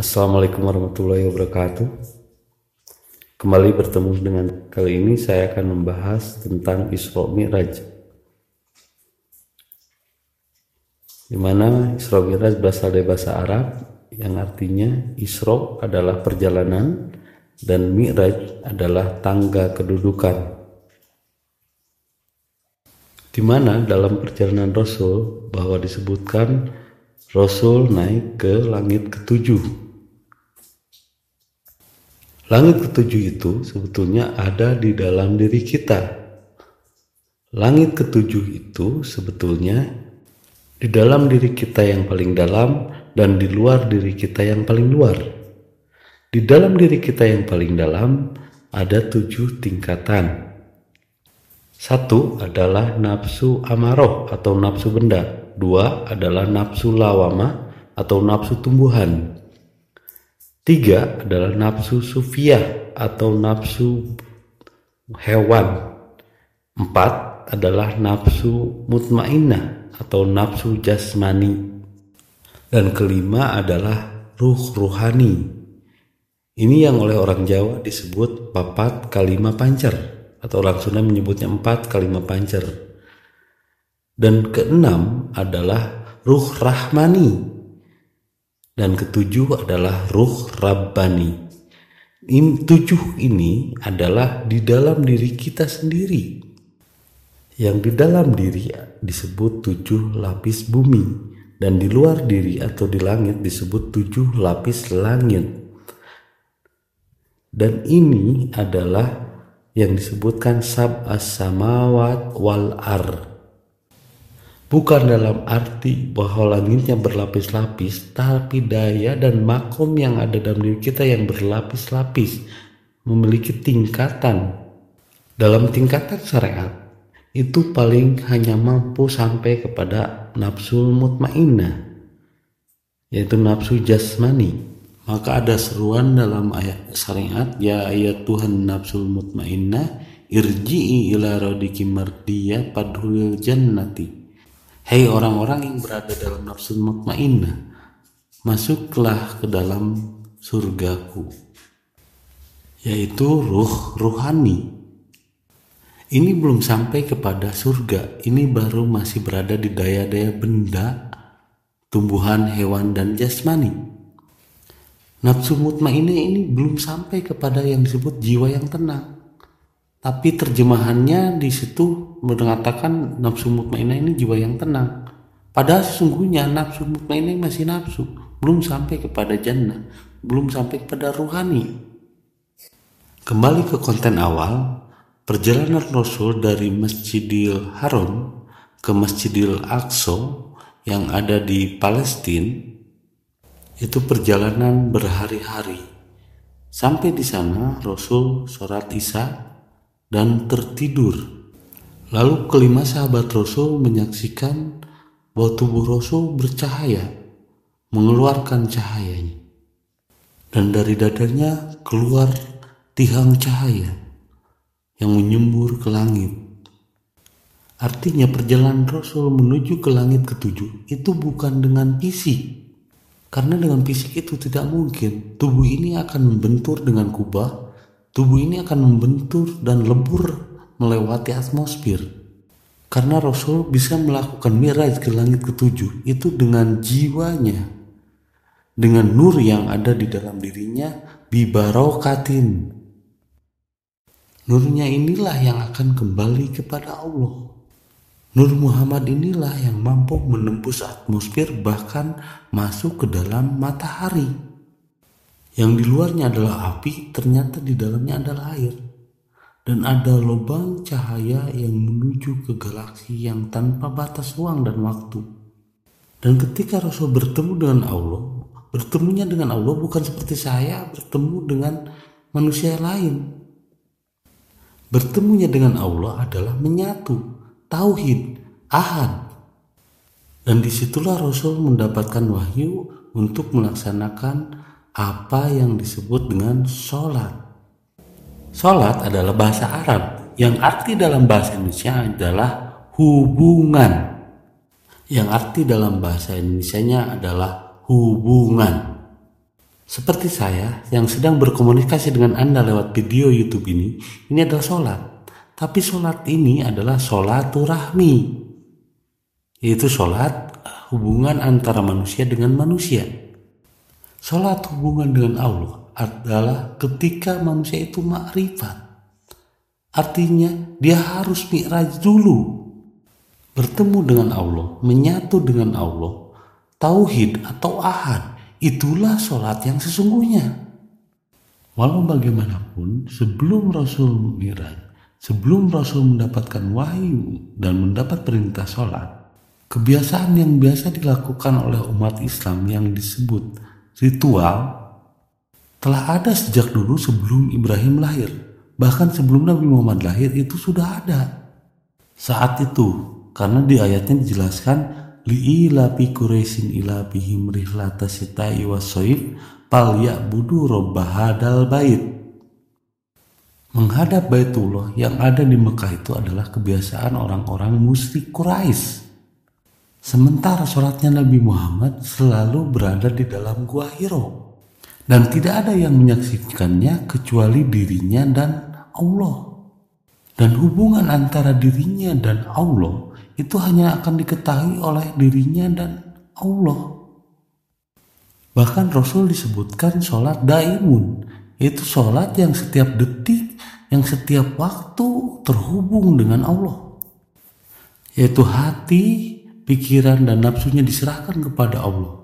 Assalamualaikum warahmatullahi wabarakatuh. Kembali bertemu dengan kali ini saya akan membahas tentang Isra Mi'raj. Di mana Isra Mi'raj berasal dari bahasa Arab yang artinya Isra adalah perjalanan dan Mi'raj adalah tangga kedudukan. Di mana dalam perjalanan Rasul bahwa disebutkan Rasul naik ke langit ketujuh. Langit ketujuh itu sebetulnya ada di dalam diri kita. Langit ketujuh itu sebetulnya di dalam diri kita yang paling dalam dan di luar diri kita yang paling luar. Di dalam diri kita yang paling dalam ada tujuh tingkatan. Satu adalah nafsu amaroh atau nafsu benda. Dua adalah nafsu lawama atau nafsu tumbuhan. Tiga adalah nafsu sufiah atau nafsu hewan. Empat adalah nafsu mutmainnah atau nafsu jasmani. Dan kelima adalah ruh ruhani. Ini yang oleh orang Jawa disebut papat kalima pancer atau orang Sunda menyebutnya empat kalima pancer. Dan keenam adalah ruh rahmani. Dan ketujuh adalah ruh rabbani. In, tujuh ini adalah di dalam diri kita sendiri. Yang di dalam diri disebut tujuh lapis bumi. Dan di luar diri atau di langit disebut tujuh lapis langit. Dan ini adalah yang disebutkan sab as-samawat wal ar Bukan dalam arti bahwa langitnya berlapis-lapis, tapi daya dan makom yang ada dalam diri kita yang berlapis-lapis memiliki tingkatan. Dalam tingkatan syariat, itu paling hanya mampu sampai kepada nafsu mutmainnah, yaitu nafsu jasmani. Maka ada seruan dalam ayat syariat, ya ayat Tuhan nafsu mutmainnah, irji'i ila radiki mardiyah padhulil jannati Hei orang-orang yang berada dalam nafsu mutmainnah, masuklah ke dalam surgaku, yaitu ruh ruhani. Ini belum sampai kepada surga, ini baru masih berada di daya-daya benda, tumbuhan, hewan, dan jasmani. Nafsu mutmainnah ini belum sampai kepada yang disebut jiwa yang tenang. Tapi terjemahannya di situ mengatakan nafsu mutmainah ini jiwa yang tenang. Padahal sesungguhnya nafsu mutmainah masih nafsu, belum sampai kepada jannah, belum sampai kepada ruhani. Kembali ke konten awal, perjalanan Rasul dari Masjidil Haram ke Masjidil Aqsa yang ada di Palestina itu perjalanan berhari-hari. Sampai di sana Rasul sholat Isya dan tertidur. Lalu kelima sahabat Rasul menyaksikan bahwa tubuh Rasul bercahaya, mengeluarkan cahayanya. Dan dari dadanya keluar tihang cahaya yang menyembur ke langit. Artinya perjalanan Rasul menuju ke langit ketujuh itu bukan dengan fisik. Karena dengan fisik itu tidak mungkin. Tubuh ini akan membentur dengan kubah tubuh ini akan membentur dan lebur melewati atmosfer. Karena Rasul bisa melakukan miraj ke langit ketujuh itu dengan jiwanya, dengan nur yang ada di dalam dirinya, bibarokatin. Nurnya inilah yang akan kembali kepada Allah. Nur Muhammad inilah yang mampu menembus atmosfer bahkan masuk ke dalam matahari yang di luarnya adalah api, ternyata di dalamnya adalah air. Dan ada lubang cahaya yang menuju ke galaksi yang tanpa batas ruang dan waktu. Dan ketika Rasul bertemu dengan Allah, bertemunya dengan Allah bukan seperti saya bertemu dengan manusia lain. Bertemunya dengan Allah adalah menyatu, tauhid, ahad. Dan di situlah Rasul mendapatkan wahyu untuk melaksanakan apa yang disebut dengan sholat. Sholat adalah bahasa Arab yang arti dalam bahasa Indonesia adalah hubungan. Yang arti dalam bahasa Indonesia adalah hubungan. Seperti saya yang sedang berkomunikasi dengan Anda lewat video YouTube ini, ini adalah sholat. Tapi sholat ini adalah sholaturahmi. Yaitu sholat hubungan antara manusia dengan manusia. Sholat hubungan dengan Allah adalah ketika manusia itu makrifat. Artinya dia harus mi'raj dulu. Bertemu dengan Allah, menyatu dengan Allah, tauhid atau ahad Itulah sholat yang sesungguhnya. Walau bagaimanapun, sebelum Rasul Miraj, sebelum Rasul mendapatkan wahyu dan mendapat perintah sholat, kebiasaan yang biasa dilakukan oleh umat Islam yang disebut ritual telah ada sejak dulu sebelum Ibrahim lahir. Bahkan sebelum Nabi Muhammad lahir itu sudah ada. Saat itu, karena di ayatnya dijelaskan li'ilapi Quraisyin ila bihim rihlata sitai wasoif pal ya'budu robbahadal bait menghadap Baitullah yang ada di Mekah itu adalah kebiasaan orang-orang musyrik Quraisy. Sementara sholatnya Nabi Muhammad selalu berada di dalam gua Hiro. Dan tidak ada yang menyaksikannya kecuali dirinya dan Allah. Dan hubungan antara dirinya dan Allah itu hanya akan diketahui oleh dirinya dan Allah. Bahkan Rasul disebutkan sholat daimun, yaitu sholat yang setiap detik, yang setiap waktu terhubung dengan Allah. Yaitu hati, pikiran, dan nafsunya diserahkan kepada Allah.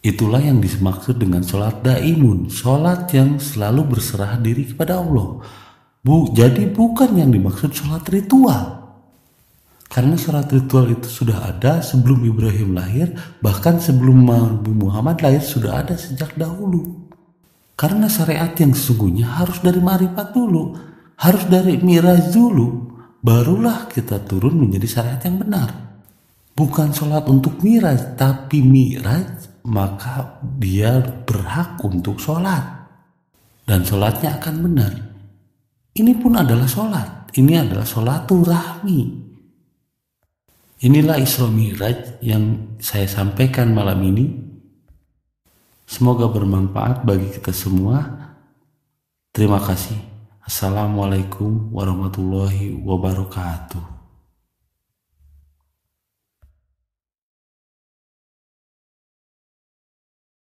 Itulah yang dimaksud dengan sholat daimun, sholat yang selalu berserah diri kepada Allah. Bu, jadi bukan yang dimaksud sholat ritual. Karena sholat ritual itu sudah ada sebelum Ibrahim lahir, bahkan sebelum Nabi Muhammad lahir sudah ada sejak dahulu. Karena syariat yang sesungguhnya harus dari marifat dulu, harus dari miraj dulu, barulah kita turun menjadi syariat yang benar. Bukan sholat untuk miraj, tapi miraj, maka dia berhak untuk sholat. Dan sholatnya akan benar. Ini pun adalah sholat. Ini adalah sholaturahmi Inilah Isra Miraj yang saya sampaikan malam ini. Semoga bermanfaat bagi kita semua. Terima kasih. Assalamualaikum warahmatullahi wabarakatuh.